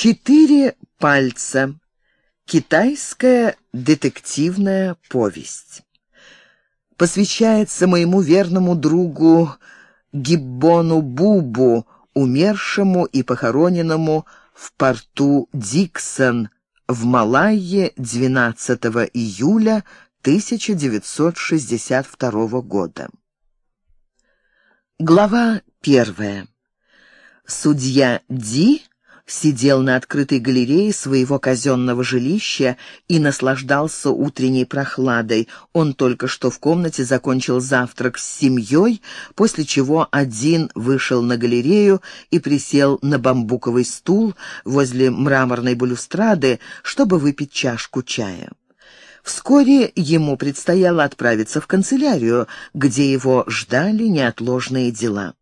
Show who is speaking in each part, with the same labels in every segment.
Speaker 1: Четыре пальца. Китайская детективная повесть. Посвящается моему верному другу Гиббону Бубу, умершему и похороненному в порту Диксон в Малайе 12 июля 1962 года. Глава первая. Судья Ди сидел на открытой галерее своего казенного жилища и наслаждался утренней прохладой. Он только что в комнате закончил завтрак с семьей, после чего один вышел на галерею и присел на бамбуковый стул возле мраморной балюстрады, чтобы выпить чашку чая. Вскоре ему предстояло отправиться в канцелярию, где его ждали неотложные дела.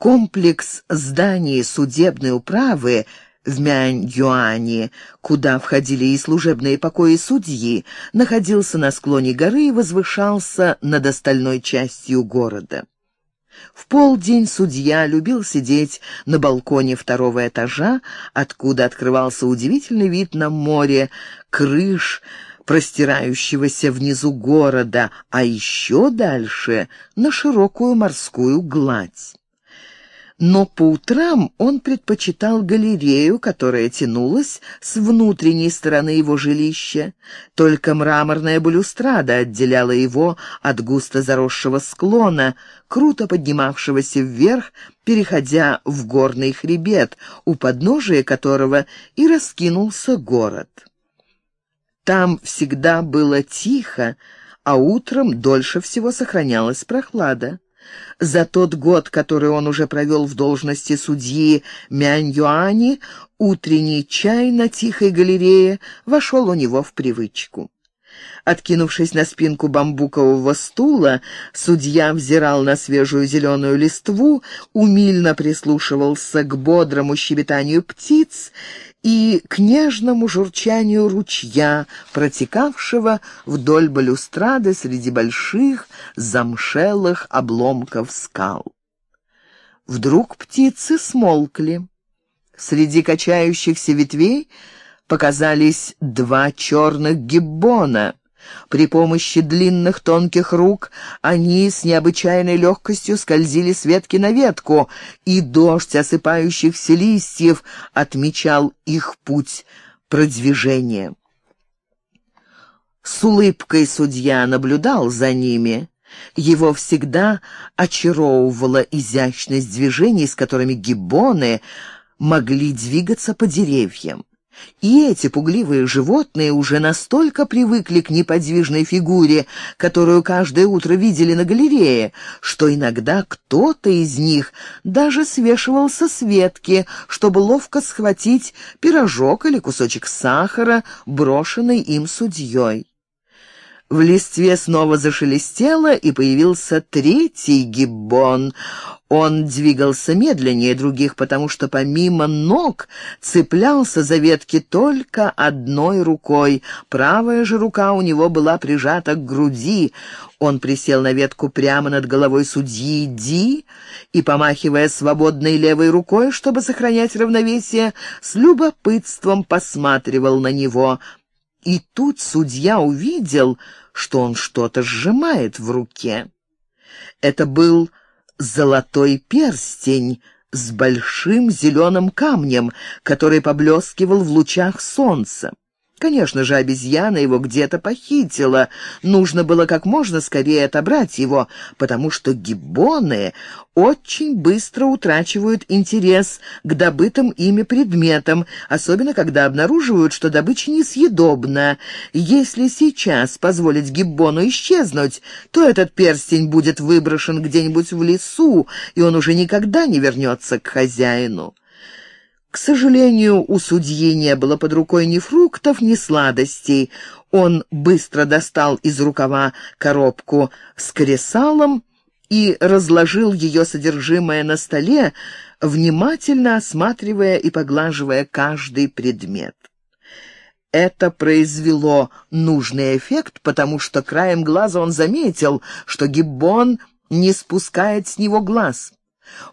Speaker 1: Комплекс зданий судебной управы в Мянь-Юане, куда входили и служебные покои судьи, находился на склоне горы и возвышался над остальной частью города. В полдень судья любил сидеть на балконе второго этажа, откуда открывался удивительный вид на море, крыш, простирающегося внизу города, а еще дальше — на широкую морскую гладь но по утрам он предпочитал галерею, которая тянулась с внутренней стороны его жилища. Только мраморная балюстрада отделяла его от густо заросшего склона, круто поднимавшегося вверх, переходя в горный хребет, у подножия которого и раскинулся город. Там всегда было тихо, а утром дольше всего сохранялась прохлада. За тот год, который он уже провел в должности судьи Мянь-Юани, утренний чай на тихой галерее вошел у него в привычку. Откинувшись на спинку бамбукового стула, судья взирал на свежую зеленую листву, умильно прислушивался к бодрому щебетанию птиц и к нежному журчанию ручья, протекавшего вдоль балюстрады среди больших замшелых обломков скал. Вдруг птицы смолкли. Среди качающихся ветвей показались два черных гиббона. При помощи длинных тонких рук они с необычайной легкостью скользили с ветки на ветку, и дождь осыпающихся листьев отмечал их путь продвижения. С улыбкой судья наблюдал за ними. Его всегда очаровывала изящность движений, с которыми гиббоны могли двигаться по деревьям. И эти пугливые животные уже настолько привыкли к неподвижной фигуре, которую каждое утро видели на галерее, что иногда кто-то из них даже свешивался с ветки, чтобы ловко схватить пирожок или кусочек сахара, брошенный им судьей. В листве снова зашелестело, и появился третий гиббон. Он двигался медленнее других, потому что помимо ног цеплялся за ветки только одной рукой. Правая же рука у него была прижата к груди. Он присел на ветку прямо над головой судьи Ди и, помахивая свободной левой рукой, чтобы сохранять равновесие, с любопытством посматривал на него. И тут судья увидел что он что-то сжимает в руке. Это был золотой перстень с большим зеленым камнем, который поблескивал в лучах солнца. Конечно же, обезьяна его где-то похитила. Нужно было как можно скорее отобрать его, потому что гиббоны очень быстро утрачивают интерес к добытым ими предметам, особенно когда обнаруживают, что добыча несъедобна. Если сейчас позволить гиббону исчезнуть, то этот перстень будет выброшен где-нибудь в лесу, и он уже никогда не вернется к хозяину. К сожалению, у судьи не было под рукой ни фруктов, ни сладостей. Он быстро достал из рукава коробку с кресалом и разложил ее содержимое на столе, внимательно осматривая и поглаживая каждый предмет. Это произвело нужный эффект, потому что краем глаза он заметил, что Гиббон не спускает с него глаз.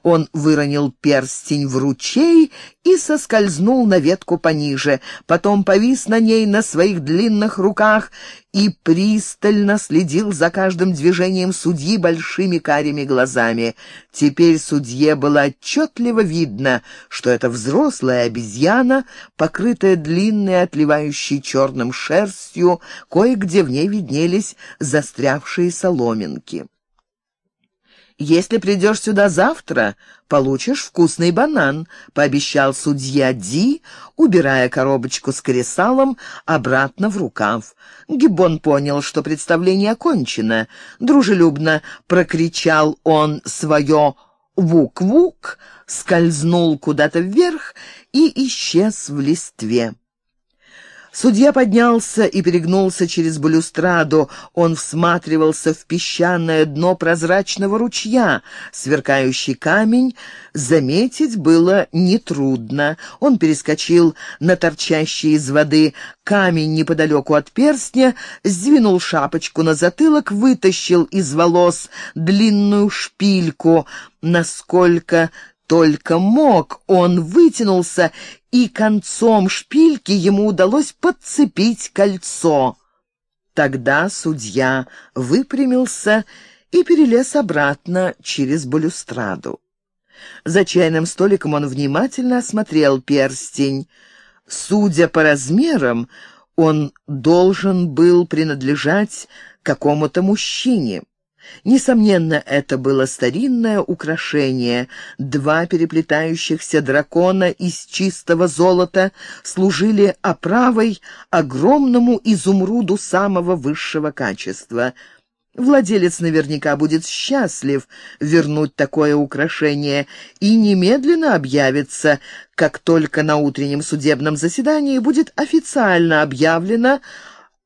Speaker 1: Он выронил перстень в ручей и соскользнул на ветку пониже, потом повис на ней на своих длинных руках и пристально следил за каждым движением судьи большими карими глазами. Теперь судье было отчетливо видно, что это взрослая обезьяна, покрытая длинной, отливающей черным шерстью, кое-где в ней виднелись застрявшие соломинки. «Если придешь сюда завтра, получишь вкусный банан», — пообещал судья Ди, убирая коробочку с кресалом обратно в рукав. Гиббон понял, что представление окончено. Дружелюбно прокричал он свое «вук-вук», скользнул куда-то вверх и исчез в листве. Судья поднялся и перегнулся через балюстраду. Он всматривался в песчаное дно прозрачного ручья. Сверкающий камень заметить было нетрудно. Он перескочил на торчащий из воды камень неподалеку от перстня, сдвинул шапочку на затылок, вытащил из волос длинную шпильку, насколько только мог, он вытянулся, и концом шпильки ему удалось подцепить кольцо. Тогда судья выпрямился и перелез обратно через балюстраду. За чайным столиком он внимательно осмотрел перстень. Судя по размерам, он должен был принадлежать какому-то мужчине. Несомненно, это было старинное украшение. Два переплетающихся дракона из чистого золота служили оправой огромному изумруду самого высшего качества. Владелец наверняка будет счастлив вернуть такое украшение и немедленно объявится, как только на утреннем судебном заседании будет официально объявлено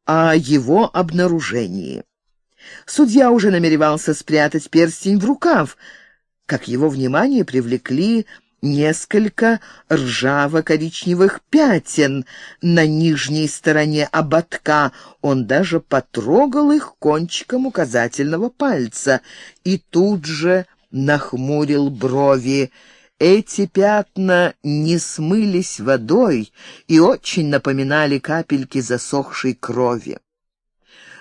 Speaker 1: о его обнаружении. Судья уже намеревался спрятать перстень в рукав, как его внимание привлекли несколько ржаво-коричневых пятен на нижней стороне ободка. Он даже потрогал их кончиком указательного пальца и тут же нахмурил брови. Эти пятна не смылись водой и очень напоминали капельки засохшей крови.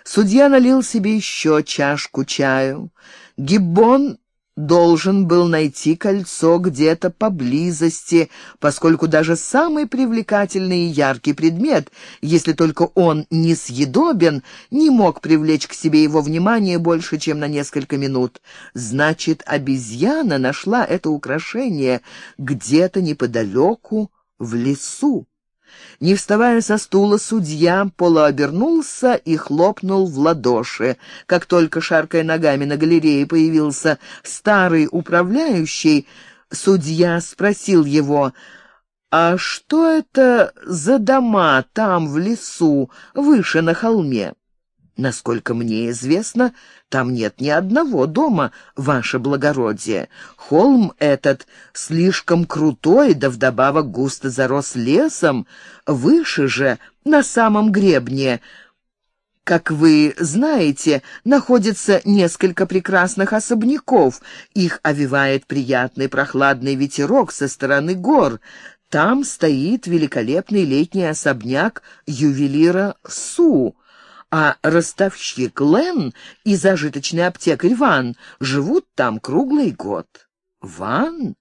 Speaker 1: Судья налил себе еще чашку чаю. Гиббон должен был найти кольцо где-то поблизости, поскольку даже самый привлекательный и яркий предмет, если только он не съедобен, не мог привлечь к себе его внимание больше, чем на несколько минут. Значит, обезьяна нашла это украшение где-то неподалеку в лесу. Не вставая со стула, судья полуобернулся и хлопнул в ладоши. Как только, шаркая ногами на галерее, появился старый управляющий, судья спросил его, «А что это за дома там, в лесу, выше на холме?» Насколько мне известно, там нет ни одного дома, ваше благородие. Холм этот слишком крутой, да вдобавок густо зарос лесом. Выше же, на самом гребне, как вы знаете, находится несколько прекрасных особняков. Их овивает приятный прохладный ветерок со стороны гор. Там стоит великолепный летний особняк ювелира Су а ростовщик Лен и зажиточный аптекарь Ван живут там круглый год. Ван?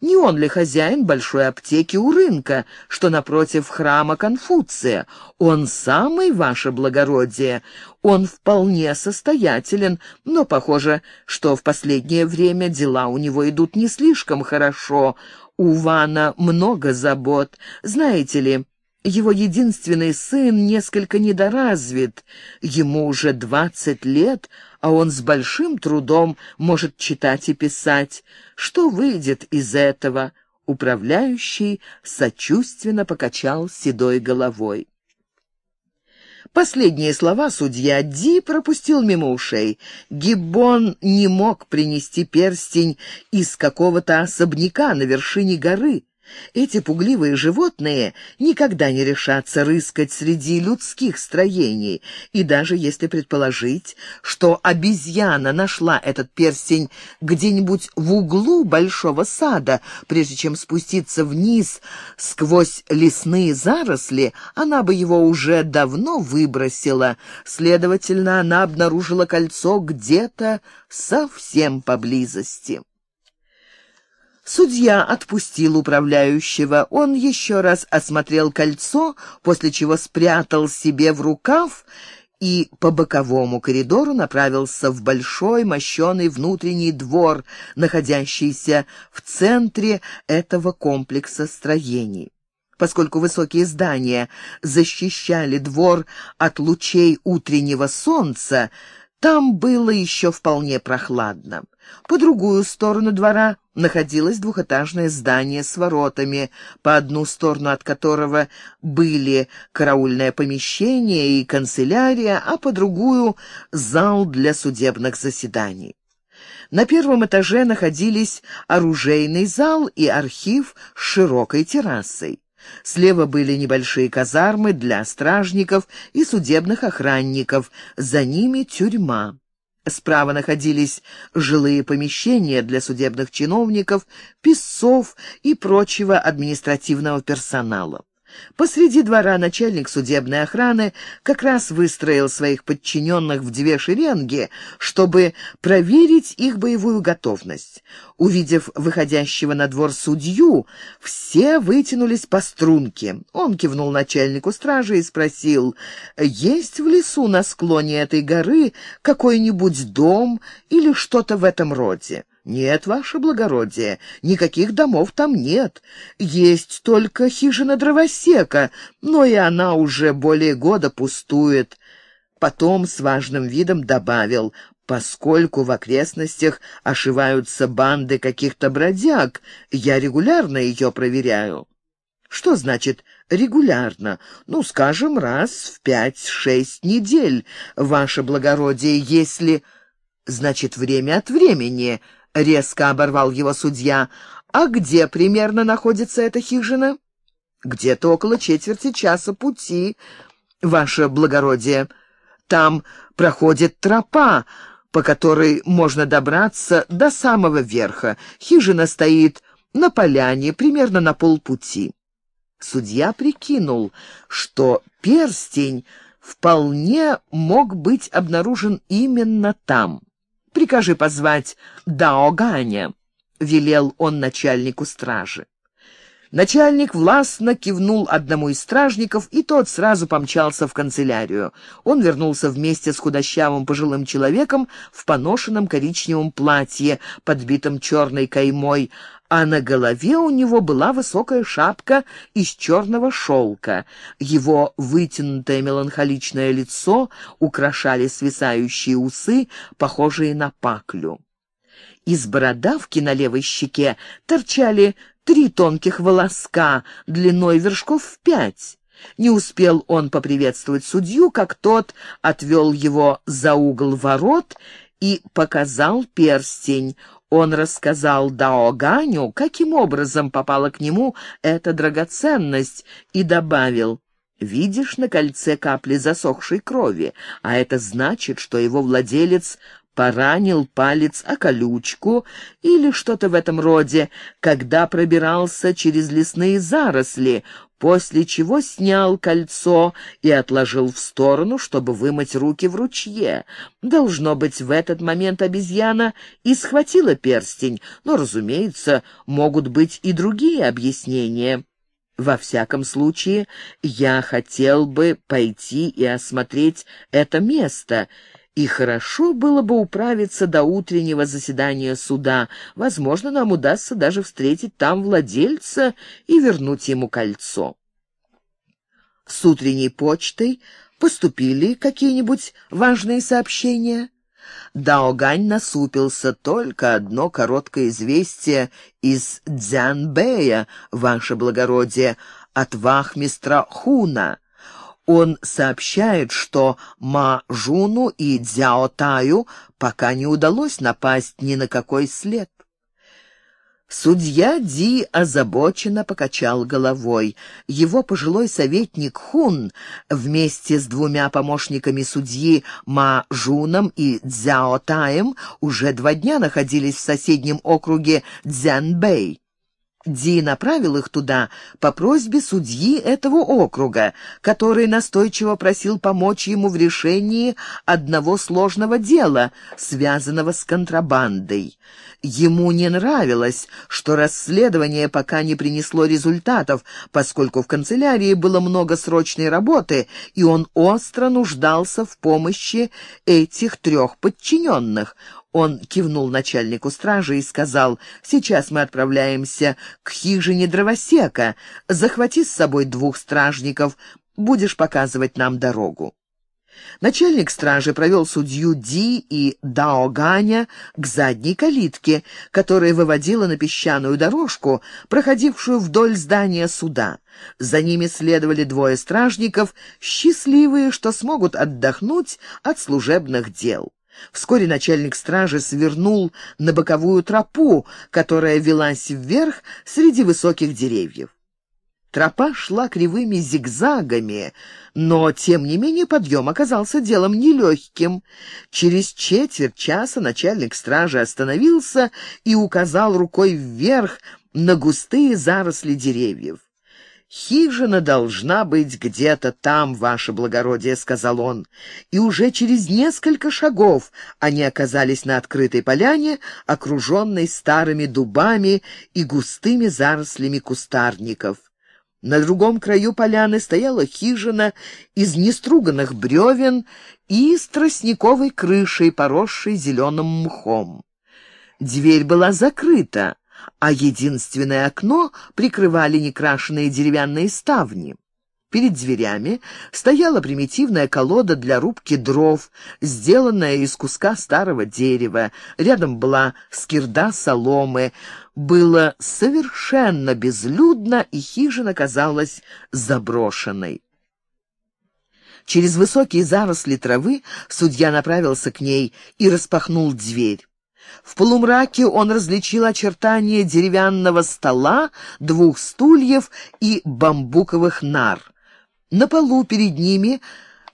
Speaker 1: Не он ли хозяин большой аптеки у рынка, что напротив храма Конфуция? Он самый, ваше благородие. Он вполне состоятелен, но похоже, что в последнее время дела у него идут не слишком хорошо. У Вана много забот. Знаете ли, его единственный сын несколько недоразвит, ему уже двадцать лет, а он с большим трудом может читать и писать. Что выйдет из этого? Управляющий сочувственно покачал седой головой. Последние слова судья Ди пропустил мимо ушей. Гиббон не мог принести перстень из какого-то особняка на вершине горы. Эти пугливые животные никогда не решатся рыскать среди людских строений, и даже если предположить, что обезьяна нашла этот перстень где-нибудь в углу большого сада, прежде чем спуститься вниз сквозь лесные заросли, она бы его уже давно выбросила. Следовательно, она обнаружила кольцо где-то совсем поблизости. Судья отпустил управляющего. Он еще раз осмотрел кольцо, после чего спрятал себе в рукав и по боковому коридору направился в большой мощеный внутренний двор, находящийся в центре этого комплекса строений. Поскольку высокие здания защищали двор от лучей утреннего солнца, там было еще вполне прохладно. По другую сторону двора находилось двухэтажное здание с воротами, по одну сторону от которого были караульное помещение и канцелярия, а по другую — зал для судебных заседаний. На первом этаже находились оружейный зал и архив с широкой террасой. Слева были небольшие казармы для стражников и судебных охранников, за ними тюрьма. Справа находились жилые помещения для судебных чиновников, писцов и прочего административного персонала. Посреди двора начальник судебной охраны как раз выстроил своих подчиненных в две шеренги, чтобы проверить их боевую готовность. Увидев выходящего на двор судью, все вытянулись по струнке. Он кивнул начальнику стражи и спросил, есть в лесу на склоне этой горы какой-нибудь дом или что-то в этом роде? «Нет, ваше благородие, никаких домов там нет. Есть только хижина дровосека, но и она уже более года пустует». Потом с важным видом добавил, «Поскольку в окрестностях ошиваются банды каких-то бродяг, я регулярно ее проверяю». «Что значит регулярно? Ну, скажем, раз в пять-шесть недель, ваше благородие, если...» «Значит, время от времени», — резко оборвал его судья. «А где примерно находится эта хижина?» «Где-то около четверти часа пути, ваше благородие. Там проходит тропа, по которой можно добраться до самого верха. Хижина стоит на поляне, примерно на полпути». Судья прикинул, что перстень вполне мог быть обнаружен именно там. «Прикажи позвать Даоганя», — велел он начальнику стражи. Начальник властно кивнул одному из стражников, и тот сразу помчался в канцелярию. Он вернулся вместе с худощавым пожилым человеком в поношенном коричневом платье, подбитом черной каймой, а на голове у него была высокая шапка из черного шелка. Его вытянутое меланхоличное лицо украшали свисающие усы, похожие на паклю. Из бородавки на левой щеке торчали три тонких волоска длиной вершков в пять. Не успел он поприветствовать судью, как тот отвел его за угол ворот и показал перстень. Он рассказал Даоганю, каким образом попала к нему эта драгоценность, и добавил, «Видишь на кольце капли засохшей крови, а это значит, что его владелец поранил палец о колючку или что-то в этом роде, когда пробирался через лесные заросли, после чего снял кольцо и отложил в сторону, чтобы вымыть руки в ручье. Должно быть, в этот момент обезьяна и схватила перстень, но, разумеется, могут быть и другие объяснения. Во всяком случае, я хотел бы пойти и осмотреть это место — и хорошо было бы управиться до утреннего заседания суда. Возможно, нам удастся даже встретить там владельца и вернуть ему кольцо. С утренней почтой поступили какие-нибудь важные сообщения? Даогань насупился. Только одно короткое известие из Дзянбэя, ваше благородие, от вахмистра Хуна. Он сообщает, что Ма Жуну и Дзяо Таю пока не удалось напасть ни на какой след. Судья Ди озабоченно покачал головой. Его пожилой советник Хун вместе с двумя помощниками судьи Ма Жуном и Цзяо Таем уже два дня находились в соседнем округе Цзянбэй. Ди направил их туда по просьбе судьи этого округа, который настойчиво просил помочь ему в решении одного сложного дела, связанного с контрабандой. Ему не нравилось, что расследование пока не принесло результатов, поскольку в канцелярии было много срочной работы, и он остро нуждался в помощи этих трех подчиненных. Он кивнул начальнику стражи и сказал, «Сейчас мы отправляемся к хижине дровосека. Захвати с собой двух стражников, будешь показывать нам дорогу». Начальник стражи провел судью Ди и Дао Ганя к задней калитке, которая выводила на песчаную дорожку, проходившую вдоль здания суда. За ними следовали двое стражников, счастливые, что смогут отдохнуть от служебных дел. Вскоре начальник стражи свернул на боковую тропу, которая велась вверх среди высоких деревьев. Тропа шла кривыми зигзагами, но, тем не менее, подъем оказался делом нелегким. Через четверть часа начальник стражи остановился и указал рукой вверх на густые заросли деревьев. «Хижина должна быть где-то там, ваше благородие», — сказал он. И уже через несколько шагов они оказались на открытой поляне, окруженной старыми дубами и густыми зарослями кустарников. На другом краю поляны стояла хижина из неструганных бревен и с тростниковой крышей, поросшей зеленым мхом. Дверь была закрыта, а единственное окно прикрывали некрашенные деревянные ставни. Перед дверями стояла примитивная колода для рубки дров, сделанная из куска старого дерева. Рядом была скирда соломы. Было совершенно безлюдно, и хижина казалась заброшенной. Через высокие заросли травы судья направился к ней и распахнул дверь. В полумраке он различил очертания деревянного стола, двух стульев и бамбуковых нар. На полу перед ними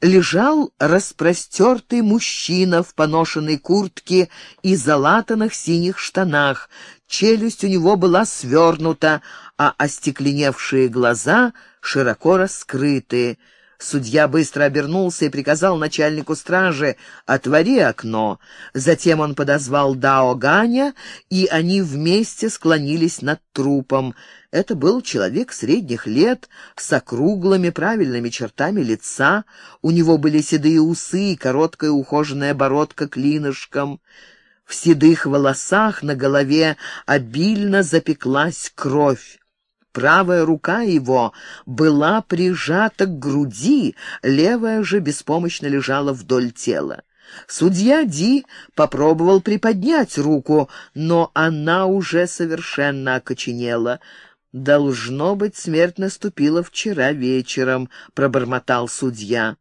Speaker 1: лежал распростертый мужчина в поношенной куртке и залатанных синих штанах. Челюсть у него была свернута, а остекленевшие глаза широко раскрыты. Судья быстро обернулся и приказал начальнику стражи «Отвори окно». Затем он подозвал Дао Ганя, и они вместе склонились над трупом. Это был человек средних лет, с округлыми правильными чертами лица. У него были седые усы и короткая ухоженная бородка клинышком. В седых волосах на голове обильно запеклась кровь. Правая рука его была прижата к груди, левая же беспомощно лежала вдоль тела. Судья Ди попробовал приподнять руку, но она уже совершенно окоченела. «Должно быть, смерть наступила вчера вечером», — пробормотал судья.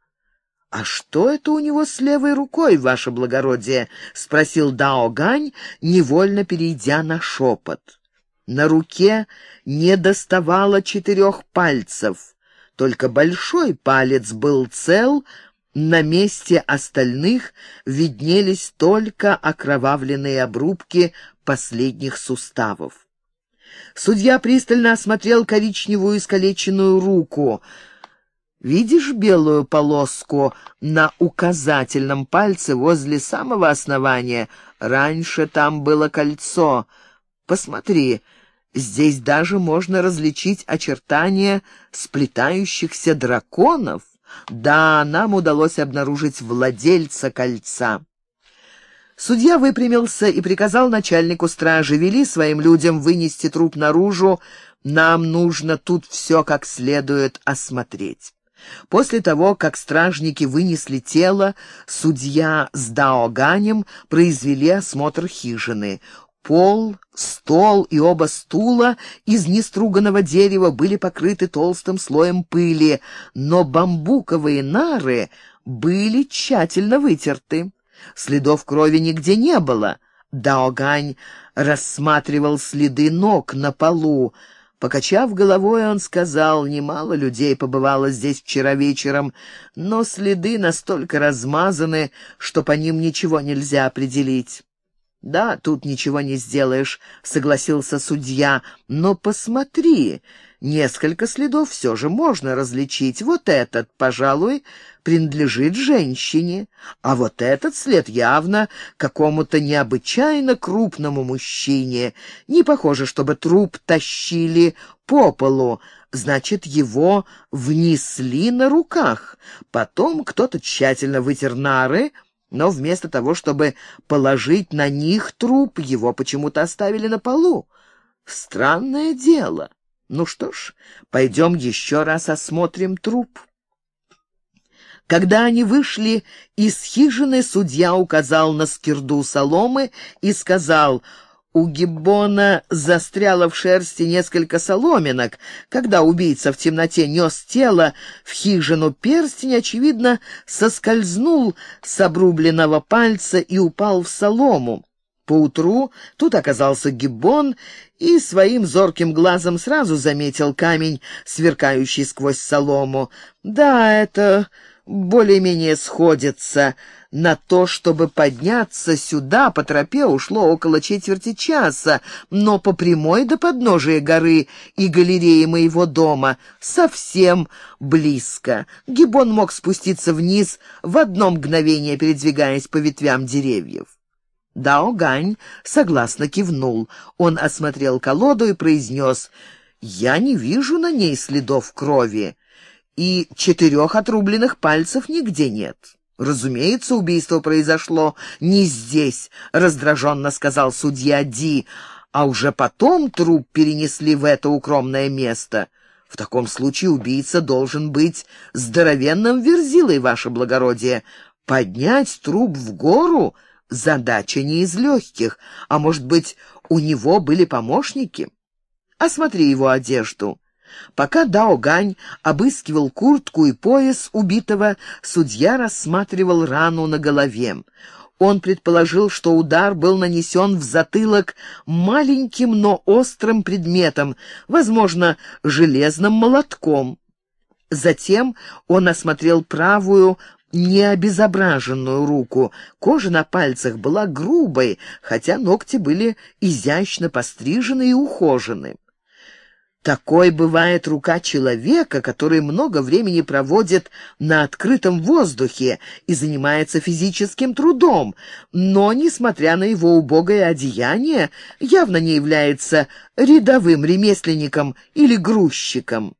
Speaker 1: «А что это у него с левой рукой, ваше благородие?» — спросил Дао Гань, невольно перейдя на шепот. На руке не доставало четырех пальцев, только большой палец был цел, на месте остальных виднелись только окровавленные обрубки последних суставов. Судья пристально осмотрел коричневую искалеченную руку. «Видишь белую полоску на указательном пальце возле самого основания? Раньше там было кольцо. Посмотри, Здесь даже можно различить очертания сплетающихся драконов. Да, нам удалось обнаружить владельца кольца. Судья выпрямился и приказал начальнику стражи, вели своим людям вынести труп наружу, нам нужно тут все как следует осмотреть. После того, как стражники вынесли тело, судья с Даоганем произвели осмотр хижины. Пол, стол и оба стула из неструганного дерева были покрыты толстым слоем пыли, но бамбуковые нары были тщательно вытерты. Следов крови нигде не было. Даогань рассматривал следы ног на полу. Покачав головой, он сказал, немало людей побывало здесь вчера вечером, но следы настолько размазаны, что по ним ничего нельзя определить. «Да, тут ничего не сделаешь», — согласился судья, — «но посмотри, несколько следов все же можно различить. Вот этот, пожалуй, принадлежит женщине, а вот этот след явно какому-то необычайно крупному мужчине. Не похоже, чтобы труп тащили по полу, значит, его внесли на руках. Потом кто-то тщательно вытер нары, но вместо того, чтобы положить на них труп, его почему-то оставили на полу. Странное дело. Ну что ж, пойдем еще раз осмотрим труп. Когда они вышли из хижины, судья указал на скирду соломы и сказал, «У Гиббона застряло в шерсти несколько соломинок. Когда убийца в темноте нес тело в хижину, перстень, очевидно, соскользнул с обрубленного пальца и упал в солому. Поутру тут оказался Гиббон и своим зорким глазом сразу заметил камень, сверкающий сквозь солому. Да, это более-менее сходится. На то, чтобы подняться сюда, по тропе ушло около четверти часа, но по прямой до подножия горы и галереи моего дома совсем близко. Гиббон мог спуститься вниз в одно мгновение, передвигаясь по ветвям деревьев. Дао Гань согласно кивнул. Он осмотрел колоду и произнес, «Я не вижу на ней следов крови, и четырех отрубленных пальцев нигде нет». «Разумеется, убийство произошло не здесь», — раздраженно сказал судья Ди, «а уже потом труп перенесли в это укромное место». В таком случае убийца должен быть здоровенным верзилой, ваше благородие. Поднять труп в гору Задача не из легких, а, может быть, у него были помощники? Осмотри его одежду. Пока Дао Гань обыскивал куртку и пояс убитого, судья рассматривал рану на голове. Он предположил, что удар был нанесен в затылок маленьким, но острым предметом, возможно, железным молотком. Затем он осмотрел правую необезображенную руку. Кожа на пальцах была грубой, хотя ногти были изящно пострижены и ухожены. Такой бывает рука человека, который много времени проводит на открытом воздухе и занимается физическим трудом, но, несмотря на его убогое одеяние, явно не является рядовым ремесленником или грузчиком.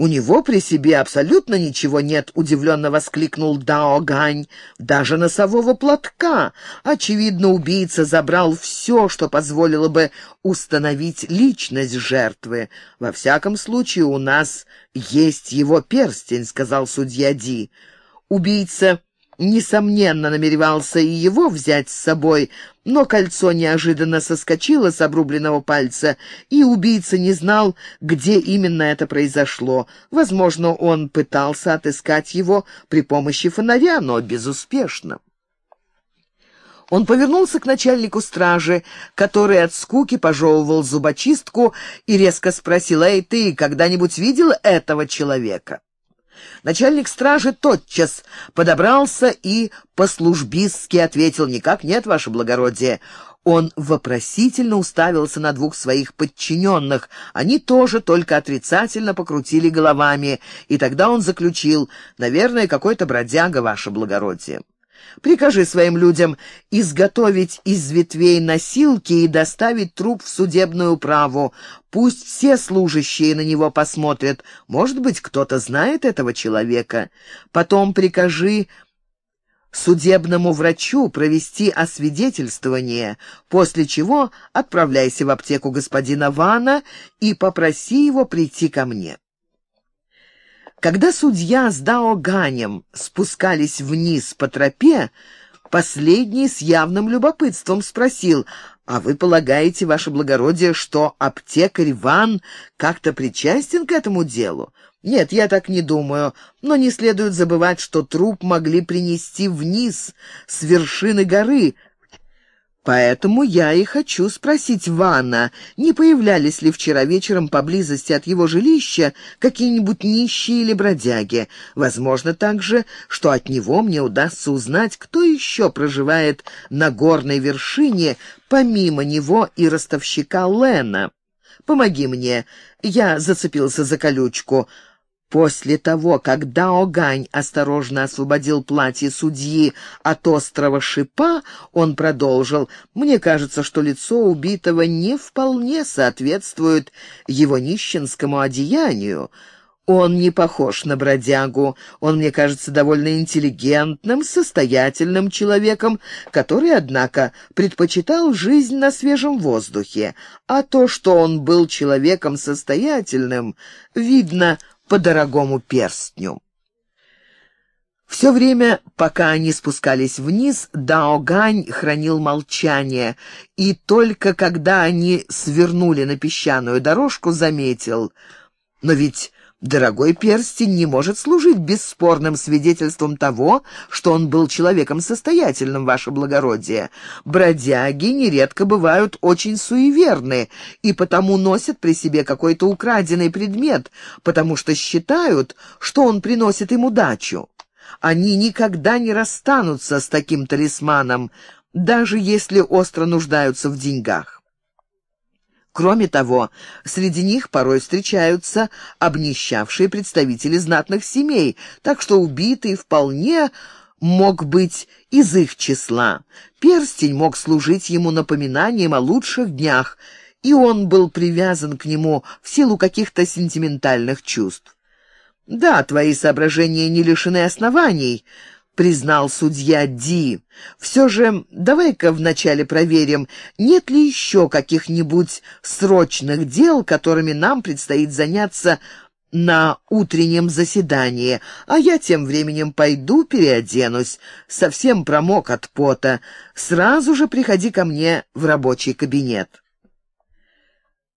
Speaker 1: «У него при себе абсолютно ничего нет», — удивленно воскликнул Дао Гань. «Даже носового платка. Очевидно, убийца забрал все, что позволило бы установить личность жертвы. Во всяком случае, у нас есть его перстень», — сказал судья Ди. «Убийца несомненно, намеревался и его взять с собой, но кольцо неожиданно соскочило с обрубленного пальца, и убийца не знал, где именно это произошло. Возможно, он пытался отыскать его при помощи фонаря, но безуспешно. Он повернулся к начальнику стражи, который от скуки пожевывал зубочистку и резко спросил, «Эй, ты когда-нибудь видел этого человека?» Начальник стражи тотчас подобрался и по-службистски ответил «Никак нет, ваше благородие». Он вопросительно уставился на двух своих подчиненных. Они тоже только отрицательно покрутили головами, и тогда он заключил «Наверное, какой-то бродяга, ваше благородие». Прикажи своим людям изготовить из ветвей носилки и доставить труп в судебную управу. Пусть все служащие на него посмотрят. Может быть, кто-то знает этого человека. Потом прикажи судебному врачу провести освидетельствование, после чего отправляйся в аптеку господина Вана и попроси его прийти ко мне. Когда судья с Дао Ганем спускались вниз по тропе, последний с явным любопытством спросил, «А вы полагаете, ваше благородие, что аптекарь Ван как-то причастен к этому делу?» «Нет, я так не думаю, но не следует забывать, что труп могли принести вниз с вершины горы, Поэтому я и хочу спросить Вана, не появлялись ли вчера вечером поблизости от его жилища какие-нибудь нищие или бродяги. Возможно также, что от него мне удастся узнать, кто еще проживает на горной вершине, помимо него и ростовщика Лена. Помоги мне, я зацепился за колючку. После того, как Даогань осторожно освободил платье судьи от острого шипа, он продолжил, «Мне кажется, что лицо убитого не вполне соответствует его нищенскому одеянию. Он не похож на бродягу. Он, мне кажется, довольно интеллигентным, состоятельным человеком, который, однако, предпочитал жизнь на свежем воздухе. А то, что он был человеком состоятельным, видно по дорогому перстню. Все время, пока они спускались вниз, Дао Гань хранил молчание, и только когда они свернули на песчаную дорожку, заметил, «Но ведь Дорогой перстень не может служить бесспорным свидетельством того, что он был человеком состоятельным, ваше благородие. Бродяги нередко бывают очень суеверны и потому носят при себе какой-то украденный предмет, потому что считают, что он приносит им удачу. Они никогда не расстанутся с таким талисманом, даже если остро нуждаются в деньгах. Кроме того, среди них порой встречаются обнищавшие представители знатных семей, так что убитый вполне мог быть из их числа. Перстень мог служить ему напоминанием о лучших днях, и он был привязан к нему в силу каких-то сентиментальных чувств. Да, твои соображения не лишены оснований, признал судья Ди. «Все же давай-ка вначале проверим, нет ли еще каких-нибудь срочных дел, которыми нам предстоит заняться на утреннем заседании, а я тем временем пойду переоденусь. Совсем промок от пота. Сразу же приходи ко мне в рабочий кабинет».